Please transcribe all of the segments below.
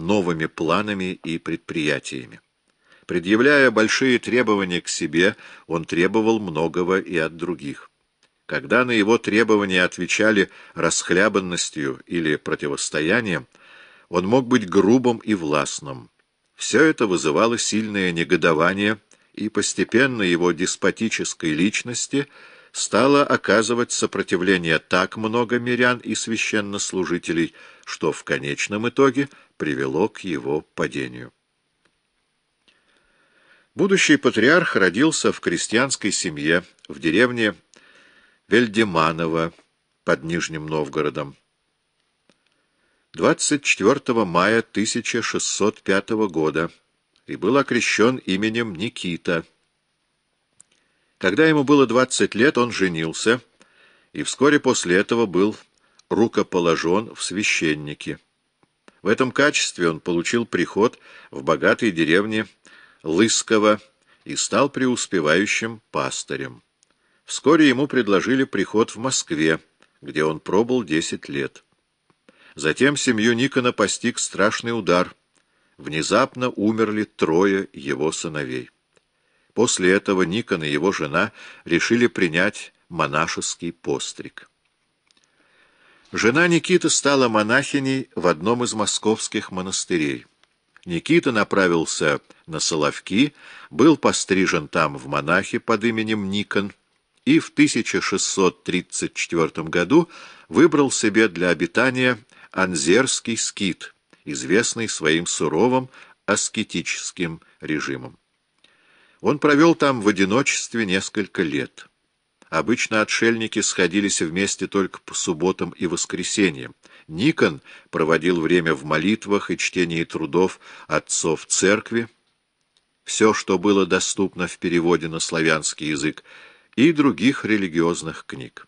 новыми планами и предприятиями. Предъявляя большие требования к себе, он требовал многого и от других. Когда на его требования отвечали расхлябанностью или противостоянием, он мог быть грубым и властным. Все это вызывало сильное негодование, и постепенно его деспотической личности стало оказывать сопротивление так много мирян и священнослужителей, что в конечном итоге привело к его падению. Будущий патриарх родился в крестьянской семье в деревне Вельдеманово под Нижним Новгородом. 24 мая 1605 года и был окрещен именем Никита. Когда ему было 20 лет, он женился и вскоре после этого был рукоположен в священники. В этом качестве он получил приход в богатой деревне Лысково и стал преуспевающим пастырем. Вскоре ему предложили приход в Москве, где он пробыл 10 лет. Затем семью Никона постиг страшный удар. Внезапно умерли трое его сыновей. После этого Никон и его жена решили принять монашеский постриг. Жена Никиты стала монахиней в одном из московских монастырей. Никита направился на Соловки, был пострижен там в монахи под именем Никон и в 1634 году выбрал себе для обитания Анзерский скит, известный своим суровым аскетическим режимом. Он провел там в одиночестве несколько лет. Обычно отшельники сходились вместе только по субботам и воскресеньям. Никон проводил время в молитвах и чтении трудов отцов церкви, все, что было доступно в переводе на славянский язык, и других религиозных книг.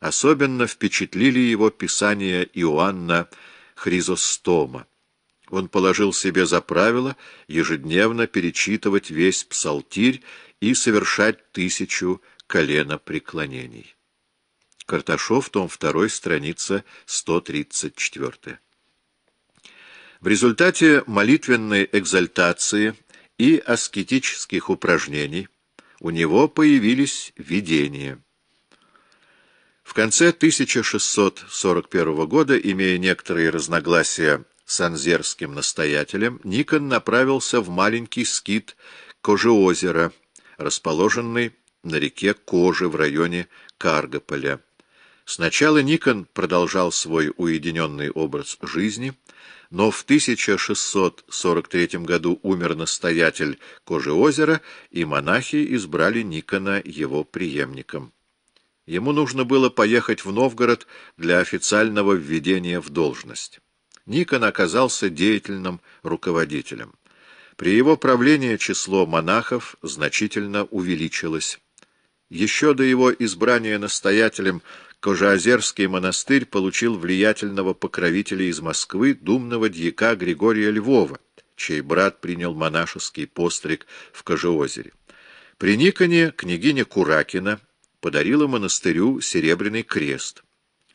Особенно впечатлили его писания Иоанна Хризостома. Он положил себе за правило ежедневно перечитывать весь псалтирь и совершать тысячу коленопреклонений. Карташов, том 2, страница 134. В результате молитвенной экзальтации и аскетических упражнений у него появились видения. В конце 1641 года, имея некоторые разногласия с анзерским настоятелем, Никон направился в маленький скит Кожеозера, расположенный на реке Кожи в районе Каргополя. Сначала Никон продолжал свой уединенный образ жизни, но в 1643 году умер настоятель Кожеозера, и монахи избрали Никона его преемником. Ему нужно было поехать в Новгород для официального введения в должность. Никон оказался деятельным руководителем. При его правлении число монахов значительно увеличилось. Еще до его избрания настоятелем Кожеозерский монастырь получил влиятельного покровителя из Москвы, думного дьяка Григория Львова, чей брат принял монашеский постриг в Кожеозере. При Никоне княгиня Куракина подарила монастырю серебряный крест.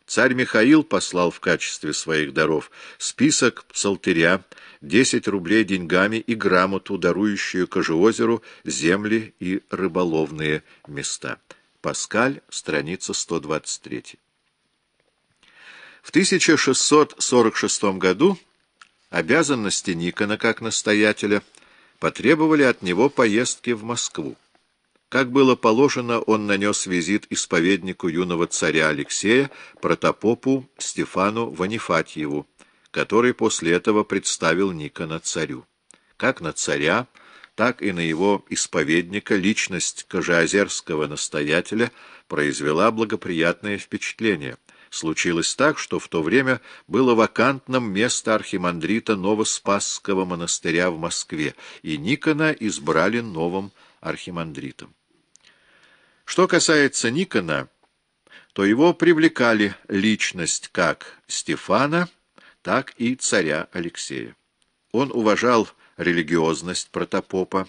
Царь Михаил послал в качестве своих даров список псалтыря, 10 рублей деньгами и грамоту, дарующую Кожеозеру земли и рыболовные места. Паскаль, страница 123. В 1646 году обязанности Никона как настоятеля потребовали от него поездки в Москву. Как было положено, он нанес визит исповеднику юного царя Алексея, протопопу Стефану Ванифатьеву, который после этого представил Никона царю. Как на царя, так и на его исповедника личность кожеозерского настоятеля произвела благоприятное впечатление. Случилось так, что в то время было вакантным место архимандрита Новоспасского монастыря в Москве, и Никона избрали новым архимандритом. Что касается Никона, то его привлекали личность как Стефана, так и царя Алексея. Он уважал религиозность протопопа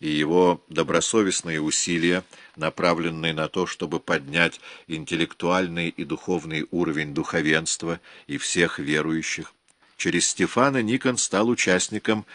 и его добросовестные усилия, направленные на то, чтобы поднять интеллектуальный и духовный уровень духовенства и всех верующих, Через Стефана Никон стал участником